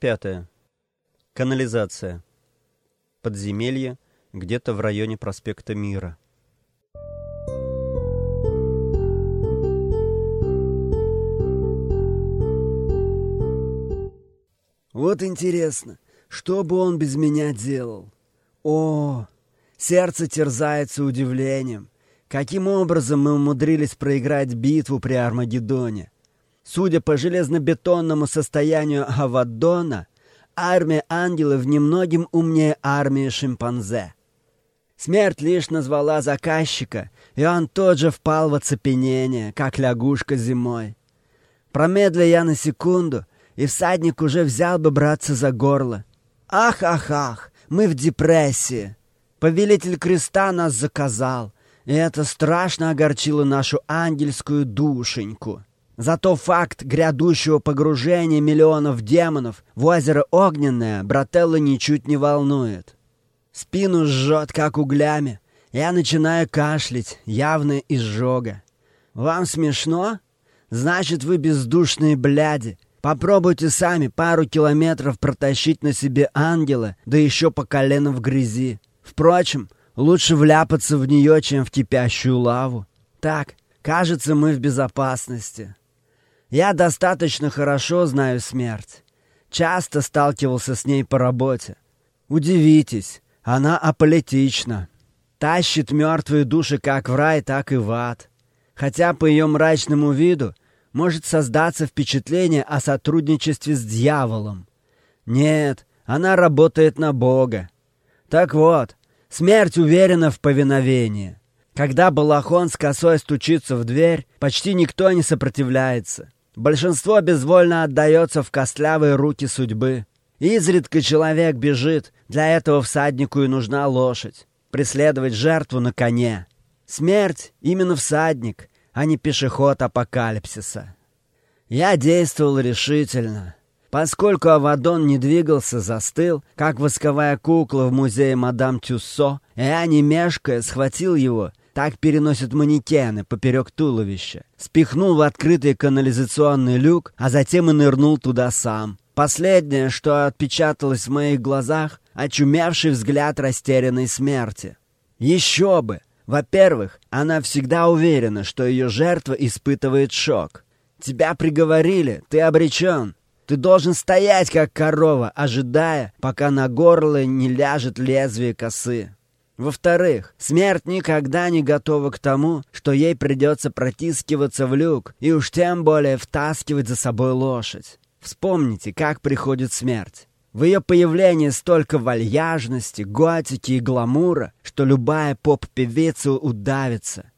Пятая. Канализация. Подземелье где-то в районе проспекта Мира. Вот интересно, что бы он без меня делал? О, сердце терзается удивлением. Каким образом мы умудрились проиграть битву при Армагеддоне? Судя по железнобетонному состоянию Аваддона, армия ангелов немногим умнее армии шимпанзе. Смерть лишь назвала заказчика, и он тот же впал в оцепенение, как лягушка зимой. Промедля я на секунду, и всадник уже взял бы браться за горло. Ах, ах, ах, мы в депрессии. Повелитель креста нас заказал, и это страшно огорчило нашу ангельскую душеньку. Зато факт грядущего погружения миллионов демонов в озеро Огненное брателла ничуть не волнует. Спину жжет, как углями. Я начинаю кашлять, явно изжога. Вам смешно? Значит, вы бездушные бляди. Попробуйте сами пару километров протащить на себе ангела, да еще по колено в грязи. Впрочем, лучше вляпаться в нее, чем в кипящую лаву. Так, кажется, мы в безопасности. Я достаточно хорошо знаю смерть. Часто сталкивался с ней по работе. Удивитесь, она аполитична. Тащит мертвые души как в рай, так и в ад. Хотя по ее мрачному виду может создаться впечатление о сотрудничестве с дьяволом. Нет, она работает на Бога. Так вот, смерть уверена в повиновении. Когда балахон с косой стучится в дверь, почти никто не сопротивляется. Большинство безвольно отдается в костлявые руки судьбы. Изредка человек бежит, для этого всаднику и нужна лошадь. Преследовать жертву на коне. Смерть именно всадник, а не пешеход апокалипсиса. Я действовал решительно. Поскольку Авадон не двигался, застыл, как восковая кукла в музее мадам Тюссо, я, не мешкая, схватил его так переносят манекены поперек туловища. Спихнул в открытый канализационный люк, а затем и нырнул туда сам. Последнее, что отпечаталось в моих глазах, очумевший взгляд растерянной смерти. Еще бы! Во-первых, она всегда уверена, что ее жертва испытывает шок. Тебя приговорили, ты обречен. Ты должен стоять, как корова, ожидая, пока на горло не ляжет лезвие косы. Во-вторых, смерть никогда не готова к тому, что ей придется протискиваться в люк и уж тем более втаскивать за собой лошадь. Вспомните, как приходит смерть. В ее появлении столько вальяжности, готики и гламура, что любая поп-певица удавится.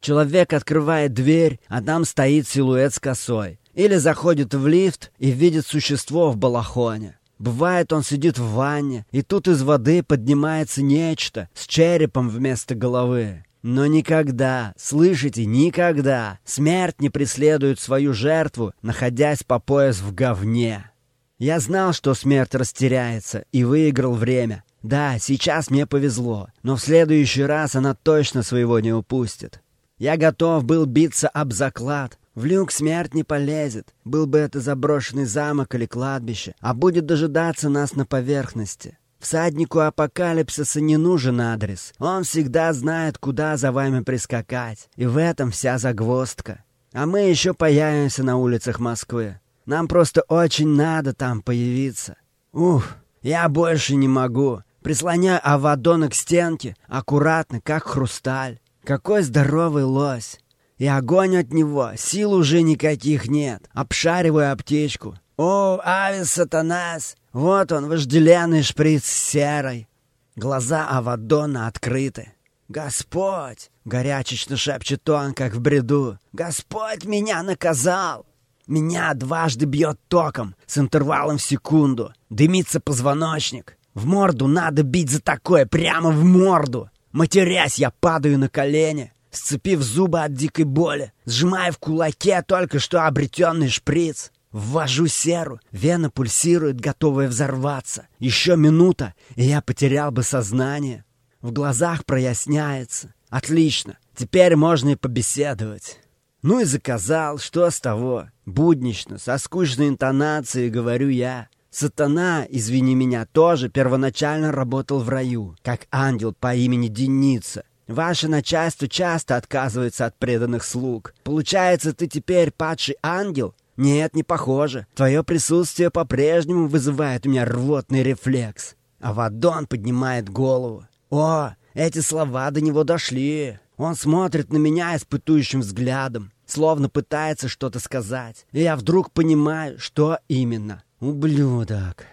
Человек открывает дверь, а там стоит силуэт с косой. Или заходит в лифт и видит существо в балахоне. Бывает, он сидит в ванне, и тут из воды поднимается нечто с черепом вместо головы. Но никогда, слышите, никогда смерть не преследует свою жертву, находясь по пояс в говне. Я знал, что смерть растеряется, и выиграл время. Да, сейчас мне повезло, но в следующий раз она точно своего не упустит. Я готов был биться об заклад, в люк смерть не полезет, был бы это заброшенный замок или кладбище, а будет дожидаться нас на поверхности. Всаднику апокалипсиса не нужен адрес. Он всегда знает, куда за вами прискакать. И в этом вся загвоздка. А мы еще появимся на улицах Москвы. Нам просто очень надо там появиться. Ух, я больше не могу. Прислоняю Авадона к стенке, аккуратно, как хрусталь. Какой здоровый лось. И огонь от него, сил уже никаких нет. Обшариваю аптечку. О, Авис Сатанас! Вот он, вожделенный шприц с серой. Глаза Авадона открыты. «Господь!» — горячечно шепчет он, как в бреду. «Господь меня наказал!» Меня дважды бьет током с интервалом в секунду. Дымится позвоночник. В морду надо бить за такое, прямо в морду. Матерясь, я падаю на колени сцепив зубы от дикой боли, сжимая в кулаке только что обретенный шприц. Ввожу серу, вена пульсирует, готовая взорваться. Еще минута, и я потерял бы сознание. В глазах проясняется. Отлично, теперь можно и побеседовать. Ну и заказал, что с того? Буднично, со скучной интонацией говорю я. Сатана, извини меня, тоже первоначально работал в раю, как ангел по имени Деница. Ваше начальство часто отказывается от преданных слуг. Получается, ты теперь падший ангел? Нет, не похоже. Твое присутствие по-прежнему вызывает у меня рвотный рефлекс. Авадон поднимает голову. О, эти слова до него дошли. Он смотрит на меня испытующим взглядом, словно пытается что-то сказать. И я вдруг понимаю, что именно. Ублюдок.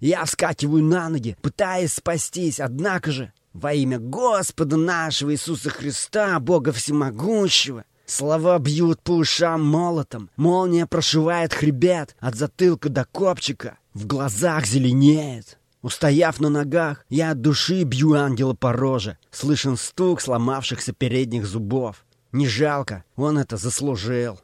Я вскакиваю на ноги, пытаясь спастись, однако же во имя Господа нашего Иисуса Христа, Бога Всемогущего. Слова бьют по ушам молотом. Молния прошивает хребет от затылка до копчика. В глазах зеленеет. Устояв на ногах, я от души бью ангела по роже. Слышен стук сломавшихся передних зубов. Не жалко, он это заслужил.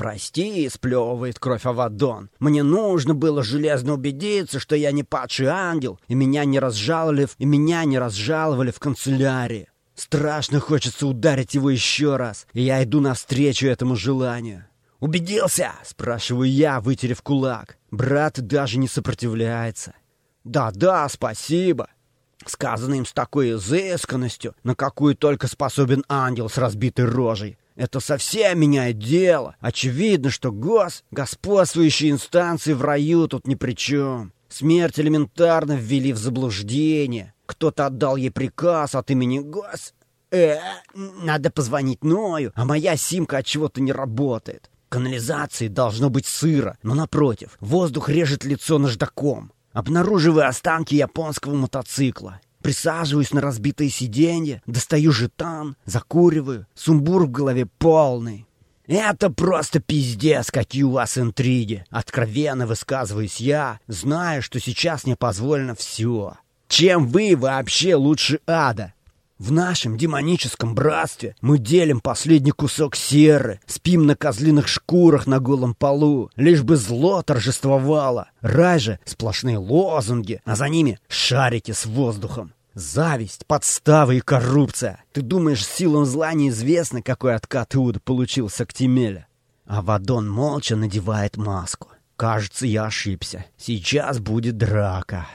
«Прости», — сплевывает кровь Авадон. «Мне нужно было железно убедиться, что я не падший ангел, и меня не разжаловали, и меня не разжаловали в канцелярии. Страшно хочется ударить его еще раз, и я иду навстречу этому желанию». «Убедился?» — спрашиваю я, вытерев кулак. Брат даже не сопротивляется. «Да-да, спасибо», сказано им с такой изысканностью, на какую только способен ангел с разбитой рожей. Это совсем меняет дело. Очевидно, что гос, господствующие инстанции в раю тут ни при чем. Смерть элементарно ввели в заблуждение. Кто-то отдал ей приказ от имени гос... Э, надо позвонить Ною, а моя симка от чего-то не работает. Канализации должно быть сыро, но напротив, воздух режет лицо наждаком. Обнаруживаю останки японского мотоцикла. Присаживаюсь на разбитое сиденье, достаю жетан, закуриваю. Сумбур в голове полный. «Это просто пиздец, какие у вас интриги!» Откровенно высказываюсь я, зная, что сейчас мне позволено все. «Чем вы вообще лучше ада?» В нашем демоническом братстве мы делим последний кусок серы, спим на козлиных шкурах на голом полу, лишь бы зло торжествовало. Рай же — сплошные лозунги, а за ними — шарики с воздухом. Зависть, подстава и коррупция. Ты думаешь, силам зла неизвестно, какой откат Иуда получил с Актимеля? А Вадон молча надевает маску. Кажется, я ошибся. Сейчас будет драка.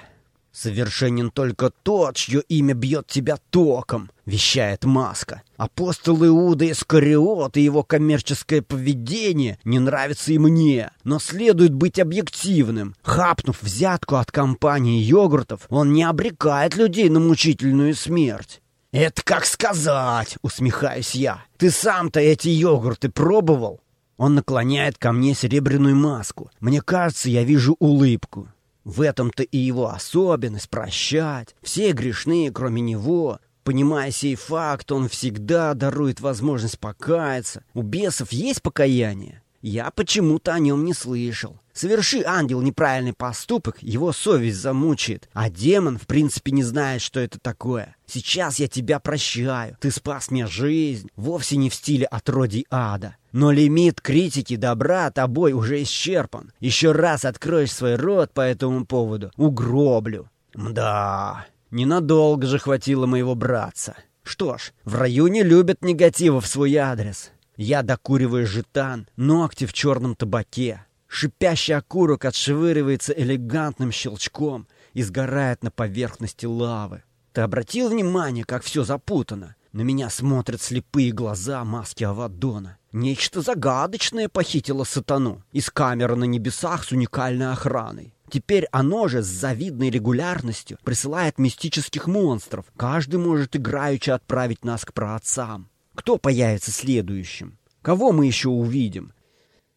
«Совершенен только тот, чье имя бьет тебя током», — вещает Маска. «Апостол Иуда Искариот и его коммерческое поведение не нравится и мне, но следует быть объективным. Хапнув взятку от компании йогуртов, он не обрекает людей на мучительную смерть». «Это как сказать!» — усмехаюсь я. «Ты сам-то эти йогурты пробовал?» Он наклоняет ко мне серебряную маску. Мне кажется, я вижу улыбку. В этом-то и его особенность прощать. Все грешные, кроме него. Понимая сей факт, он всегда дарует возможность покаяться. У бесов есть покаяние? Я почему-то о нем не слышал. Соверши ангел неправильный поступок, его совесть замучает. А демон, в принципе, не знает, что это такое. Сейчас я тебя прощаю. Ты спас мне жизнь. Вовсе не в стиле отродий ада. Но лимит критики добра тобой уже исчерпан. Еще раз откроешь свой рот по этому поводу. Угроблю. Мда, ненадолго же хватило моего братца. Что ж, в районе любят негатива в свой адрес. Я докуриваю жетан, ногти в черном табаке. Шипящий окурок отшвыривается элегантным щелчком и сгорает на поверхности лавы. Ты обратил внимание, как все запутано? На меня смотрят слепые глаза маски Авадона. Нечто загадочное похитило сатану из камеры на небесах с уникальной охраной. Теперь оно же с завидной регулярностью присылает мистических монстров. Каждый может играючи отправить нас к праотцам. Кто появится следующим? Кого мы еще увидим?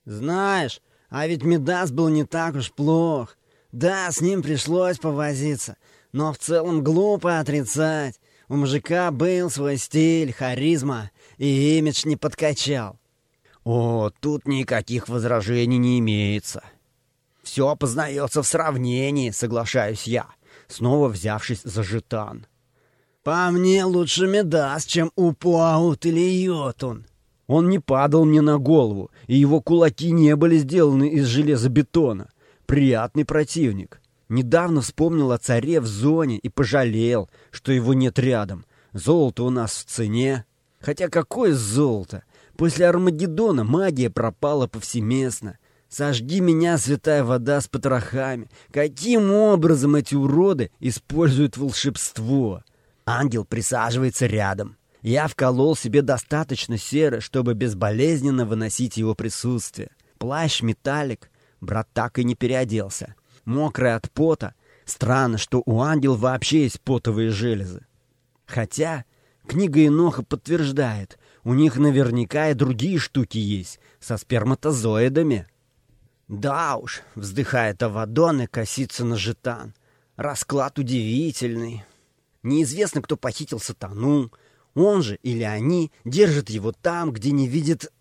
Знаешь, а ведь Медас был не так уж плох. Да, с ним пришлось повозиться, но в целом глупо отрицать. У мужика был свой стиль, харизма, и имидж не подкачал. О, тут никаких возражений не имеется. Все познается в сравнении, соглашаюсь я, снова взявшись за жетан. По мне лучше Медас, чем Упуаут или Йотун. Он не падал мне на голову, и его кулаки не были сделаны из железобетона. Приятный противник. Недавно вспомнил о царе в зоне и пожалел, что его нет рядом. Золото у нас в цене. Хотя какое золото? После Армагеддона магия пропала повсеместно. Сожги меня, святая вода, с потрохами. Каким образом эти уроды используют волшебство? Ангел присаживается рядом. Я вколол себе достаточно серы, чтобы безболезненно выносить его присутствие. Плащ металлик. Брат так и не переоделся. Мокрый от пота. Странно, что у ангел вообще есть потовые железы. Хотя книга Иноха подтверждает, у них наверняка и другие штуки есть, со сперматозоидами. Да уж, вздыхает Авадон и косится на жетан. Расклад удивительный. Неизвестно, кто похитил сатану. Он же или они держат его там, где не видит...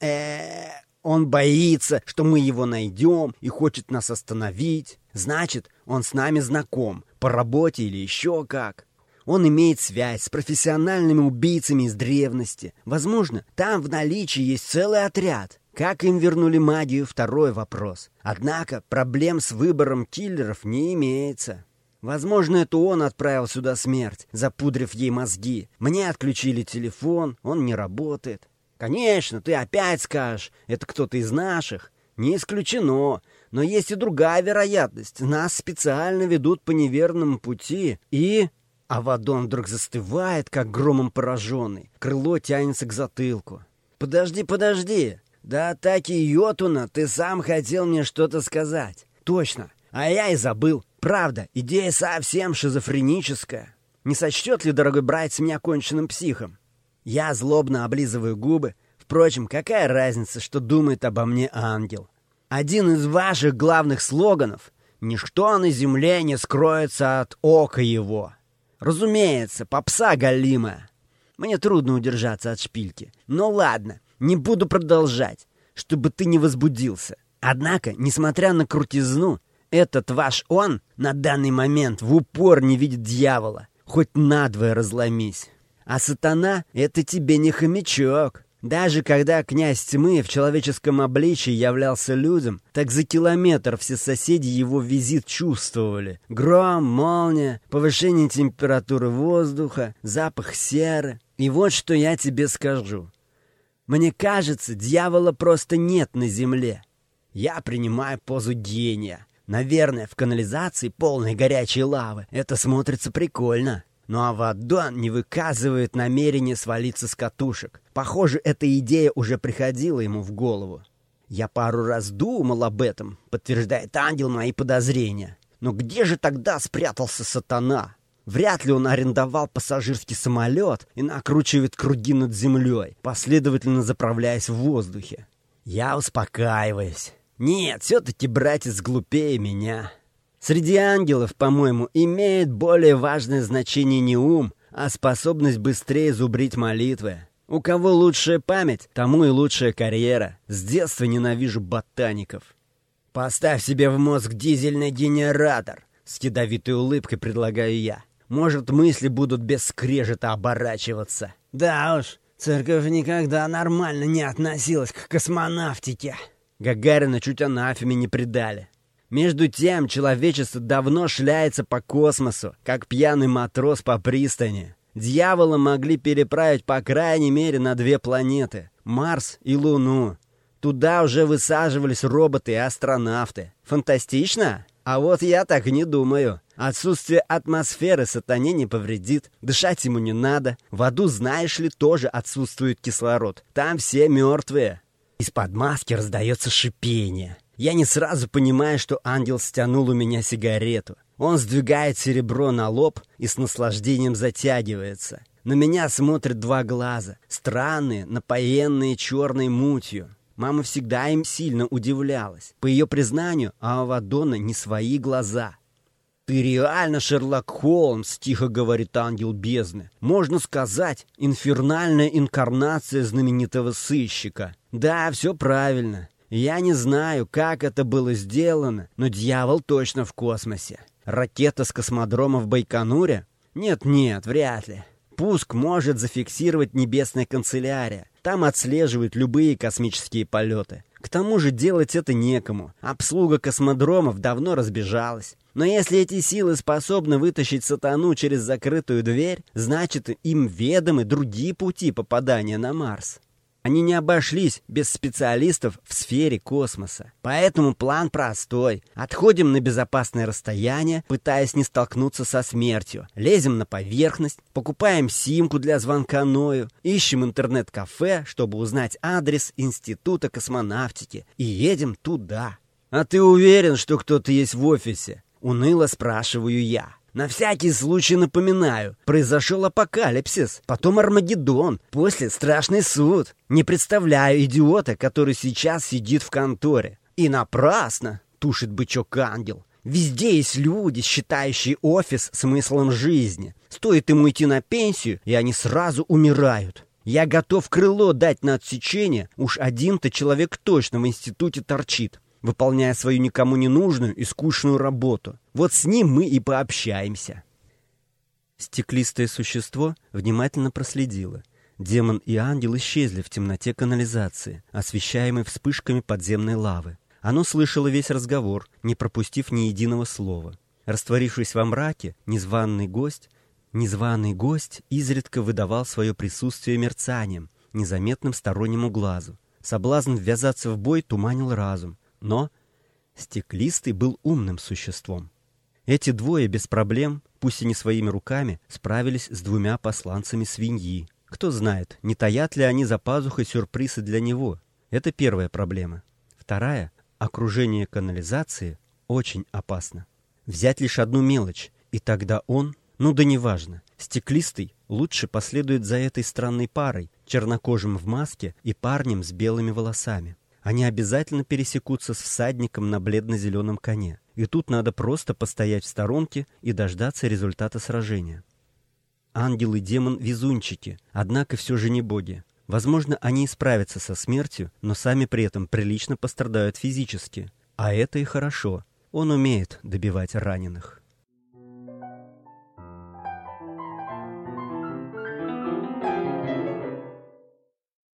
Э, он боится, что мы его найдем и хочет нас остановить. Значит, он с нами знаком, по работе или еще как. Он имеет связь с профессиональными убийцами из древности. Возможно, там в наличии есть целый отряд. Как им вернули магию – второй вопрос. Однако проблем с выбором киллеров не имеется. Возможно, это он отправил сюда смерть, запудрив ей мозги. Мне отключили телефон, он не работает. Конечно, ты опять скажешь, это кто-то из наших. Не исключено. Но есть и другая вероятность. Нас специально ведут по неверному пути. И... Авадон вдруг застывает, как громом пораженный. Крыло тянется к затылку. «Подожди, подожди! До атаки Йотуна ты сам хотел мне что-то сказать. Точно. А я и забыл. Правда, идея совсем шизофреническая. Не сочтет ли, дорогой братец, меня конченным психом? Я злобно облизываю губы. Впрочем, какая разница, что думает обо мне ангел? Один из ваших главных слоганов «Ничто на земле не скроется от ока его». Разумеется, попса галимая. Мне трудно удержаться от шпильки. Но ладно, не буду продолжать, чтобы ты не возбудился. Однако, несмотря на крутизну, этот ваш он на данный момент в упор не видит дьявола. Хоть надвое разломись. А сатана — это тебе не хомячок. Даже когда князь тьмы в человеческом обличии являлся людям, так за километр все соседи его визит чувствовали. Гром, молния, повышение температуры воздуха, запах серы. И вот что я тебе скажу. Мне кажется, дьявола просто нет на земле. Я принимаю позу гения. Наверное, в канализации полной горячей лавы это смотрится прикольно. Ну а Вадон не выказывает намерения свалиться с катушек. Похоже, эта идея уже приходила ему в голову. Я пару раз думал об этом, подтверждает ангел мои подозрения. Но где же тогда спрятался сатана? Вряд ли он арендовал пассажирский самолет и накручивает круги над землей, последовательно заправляясь в воздухе. Я успокаиваюсь. Нет, все-таки братец глупее меня. Среди ангелов, по-моему, имеет более важное значение не ум, а способность быстрее зубрить молитвы. У кого лучшая память, тому и лучшая карьера. С детства ненавижу ботаников. Поставь себе в мозг дизельный генератор. С ядовитой улыбкой предлагаю я. Может, мысли будут без скрежета оборачиваться. Да уж, церковь никогда нормально не относилась к космонавтике. Гагарина чуть анафеме не предали. Между тем, человечество давно шляется по космосу, как пьяный матрос по пристани. Дьявола могли переправить по крайней мере на две планеты — Марс и Луну. Туда уже высаживались роботы и астронавты. Фантастично? А вот я так не думаю. Отсутствие атмосферы сатане не повредит. Дышать ему не надо. В аду, знаешь ли, тоже отсутствует кислород. Там все мертвые. Из-под маски раздается шипение. Я не сразу понимаю, что ангел стянул у меня сигарету. Он сдвигает серебро на лоб и с наслаждением затягивается. На меня смотрят два глаза, странные, напоенные черной мутью. Мама всегда им сильно удивлялась. По ее признанию, у Авадона не свои глаза. «Ты реально Шерлок Холмс», — тихо говорит ангел бездны. «Можно сказать, инфернальная инкарнация знаменитого сыщика». «Да, все правильно. Я не знаю, как это было сделано, но дьявол точно в космосе. Ракета с космодрома в Байконуре? Нет-нет, вряд ли. Пуск может зафиксировать небесная канцелярия. Там отслеживают любые космические полеты. К тому же делать это некому. Обслуга космодромов давно разбежалась. Но если эти силы способны вытащить сатану через закрытую дверь, значит им ведомы другие пути попадания на Марс. Они не обошлись без специалистов в сфере космоса. Поэтому план простой. Отходим на безопасное расстояние, пытаясь не столкнуться со смертью. Лезем на поверхность, покупаем симку для звонка Ною, ищем интернет-кафе, чтобы узнать адрес Института космонавтики, и едем туда. «А ты уверен, что кто-то есть в офисе?» Уныло спрашиваю я. На всякий случай напоминаю, произошел апокалипсис, потом Армагеддон, после страшный суд. Не представляю идиота, который сейчас сидит в конторе. И напрасно, тушит бычок-ангел. Везде есть люди, считающие офис смыслом жизни. Стоит ему идти на пенсию, и они сразу умирают. Я готов крыло дать на отсечение, уж один-то человек точно в институте торчит выполняя свою никому не нужную и скучную работу. Вот с ним мы и пообщаемся. Стеклистое существо внимательно проследило. Демон и ангел исчезли в темноте канализации, освещаемой вспышками подземной лавы. Оно слышало весь разговор, не пропустив ни единого слова. Растворившись во мраке, незваный гость, незваный гость изредка выдавал свое присутствие мерцанием, незаметным стороннему глазу. Соблазн ввязаться в бой туманил разум, но Стеклистый был умным существом. Эти двое без проблем, пусть и не своими руками, справились с двумя посланцами свиньи. Кто знает, не таят ли они за пазухой сюрпризы для него. Это первая проблема. Вторая — окружение канализации очень опасно. Взять лишь одну мелочь, и тогда он, ну да неважно, стеклистый лучше последует за этой странной парой, чернокожим в маске и парнем с белыми волосами. Они обязательно пересекутся с всадником на бледно-зеленом коне. И тут надо просто постоять в сторонке и дождаться результата сражения. Ангел и демон — везунчики, однако все же не боги. Возможно, они справятся со смертью, но сами при этом прилично пострадают физически. А это и хорошо. Он умеет добивать раненых.